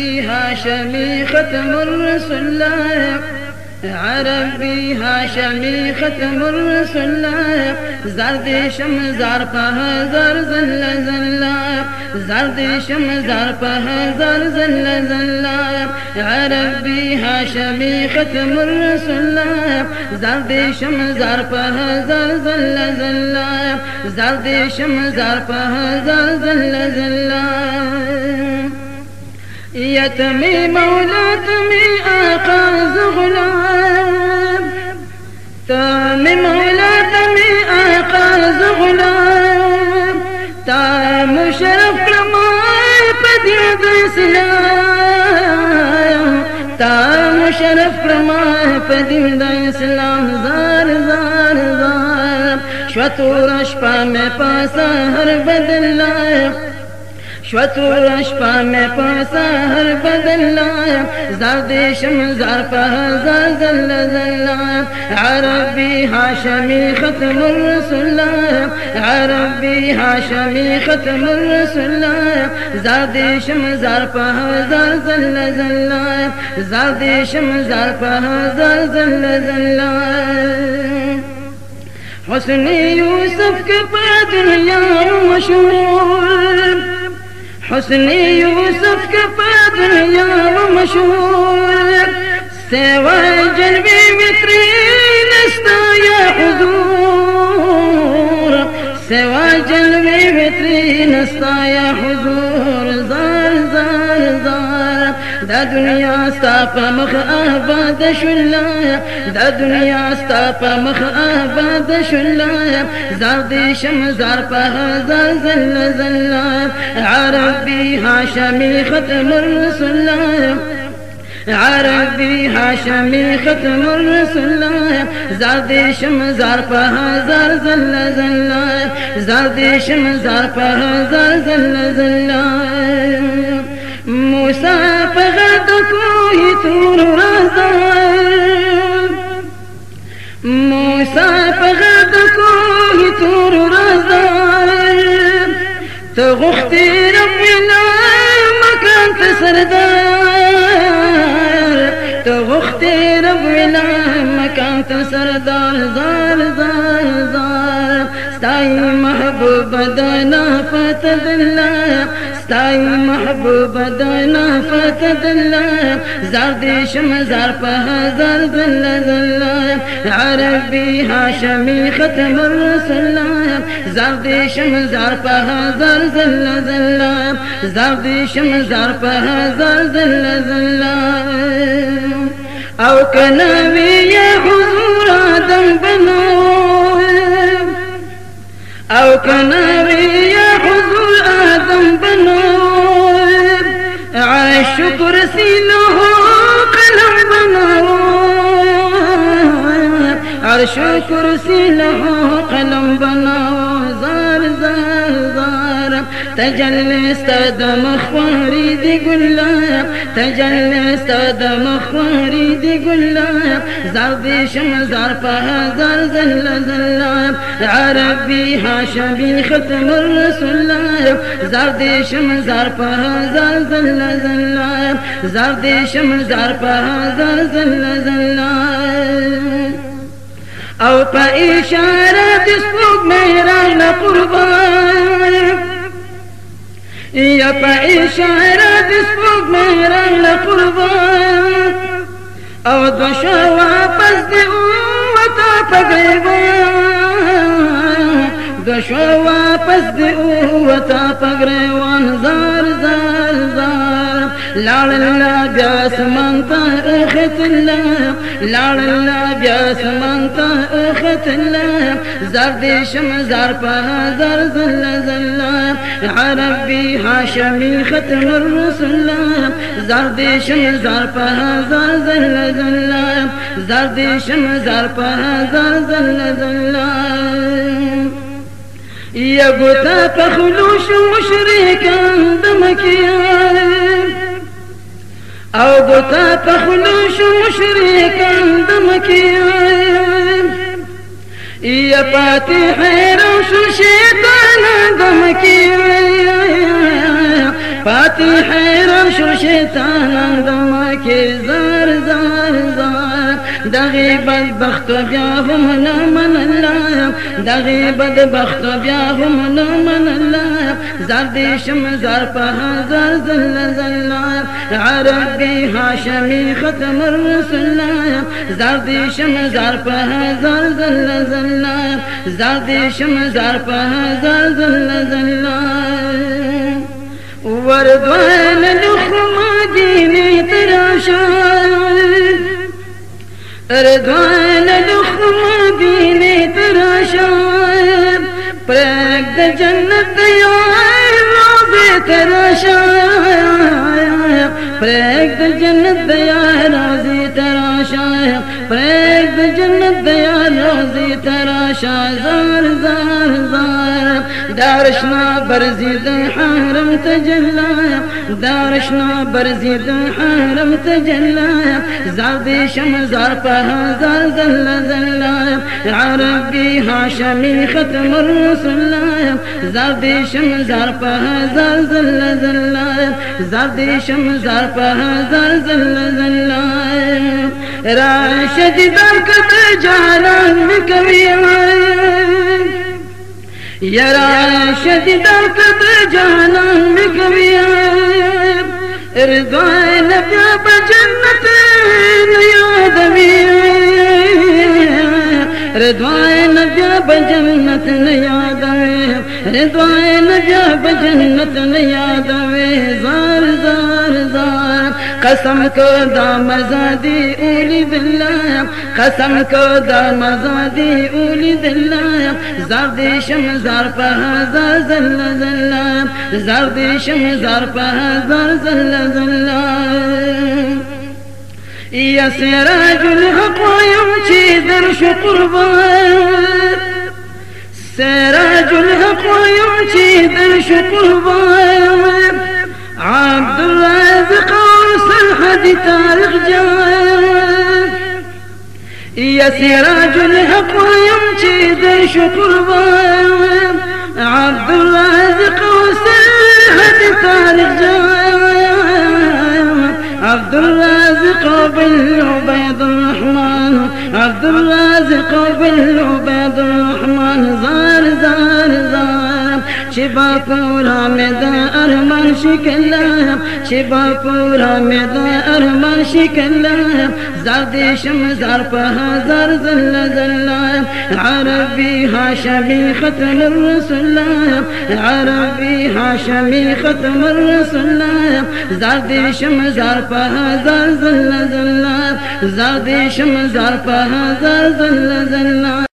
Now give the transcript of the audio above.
فيها شميخة من لايق الله عربيها شميخة من رسول الله زردي شم زار فها زار زل زل زردي شم زار فها زار زل زل عربيها شميخة من رسول لايق زردي شم زار فها زار زل زل زردي شم زار فها زار زل زل يتمي مولا تمي آقا زغلاب تامي مولا تمي آقا زغلاب تام شرف لما يبدي اسلام تام شرف لما يبدي دوسلا زار زار زار شوتور اشپا میں پاسا ہر بدل لائے شورش پا میں پسار بدلنا زادش مزار پہا جا جل زل ہر عربی میں ختم الرسول ہر بہاشا می کت من سلایا زادی شمار پہاض زادش مزار پہ زل جل حسن یوسف کے پر دنیا مشہور حسن یوسف کے پادر وہ مشہور سیوائے جنبی میں نستا یا حضور سیوائے جنبی میں نستا یا حضور دنیا ستا پا مخ آباد شلایا دا دنیا ستا پا مخ آباد شلایا زار زا دیش پا غزار زل زلایا عربی حاشمی ختم فتح عربی لایا ختم بھی ہاشا میپت مر سن لایا زل دیش مزار پہ جا ضلع ضلش زل پہ موسی په غټ کوه تور راځه موسی په غټ کوه تور راځه ته غختي ربنا مکان ته سردار ته غختي ربنا مکان ته سردار زار زار زار ستای محبوب دنا فتدلنا ستاي محبوب دانا فتد الله زار دیشم زار په هزار دل دل عربی هاشمی ختم الرسول زار دیشم زار په هزار دل دل زار دیشم زار په هزار دل دل او کناوی حضور آدم بنو او کناوی شو کرسی لہو قلم بناو زار زار زار تجلی استاد مخواری دی گلا تجلی استاد مخواری دی گلا زابی شم زار پا زار زل زل عربی حاشبی ختم الرسول زار دی شم زار پا زار زل زل زار دی شم زار پا زار زل زل او په اشاره د سپوږ مهران قربان یا په اشاره د سپوږ مهران قربان او د شوا پس د اوته په غیبان د شوا پس د اوته په غیبان ځان لاړل لا بیا سمن ته اختل لاړل لا بیا سمن ته اختل زرد شم زر په زر زل زل عربي هاشمي ختم الرسل زرد شم زر په زر زل زل زرد شم زر په زر زل زل يا ګوتا په خلوش مشرکان دمکیان दम इ पाती हैर सुशेता دم کی زار हैर सुशेतान دغه بدبخت بیا هم نه من الله دغه بدبخت بیا هم نه من الله زرد شم زر په هزار زل زل عربي هاشمي ختم الرسل زرد شم زر په هزار زل زل زرد شم زر په هزار زل زل وردوان لخما دینه تراشا رضوان لخم دین تراشا پرگ دا جنت دا یو آئی مو بے تراشا پرگ دا جنت دا یا روزی تراشا پرگ دا جنت دا یا روزی تراشا زار زار زار دارشنا برزید حرم تجلا دارشنا برزید حرم تجلا زاد شم زار پها زار زل زل عربی هاشمی ختم الرسول زاد شم زار پها زار زل زل زاد شم زار پها زار زل زل راشد دم کت جهران مکویم یرا شدی تک جانم ناں میں گوییا ارضائے جنت ن یاد وی ارضائے نجب جنت ن یاد وی ارضائے نجب جنت ن یاد وی कसम खुदा मज़ादी उली दिलाया कसम खुदा मज़ादी उली दिलाया زردیشم زر په هزار زل زل زردیشم زر په هزار زل زل یا سراج الحق یم چې در شو قربان سراج الحق یم چې در شو قربان عبد جاك يا سراج الحق ويمشي شكر قربان عبد الرازق وساحة تاريخ جوان عبد الرازق بالعبيد الرحمن عبد الرازق بالعبيد الرحمن زار زار زار شبا پورا میدا ارمان شکل شبا پورا میدار ارمان شکل زادی پہ زار زل زل عربی رار ختم الرسول عربی پتہ ختم الرسول رار بھی ہاشا میں پہا زل زل زل لایا زا زار شمزار پہا زل زل زل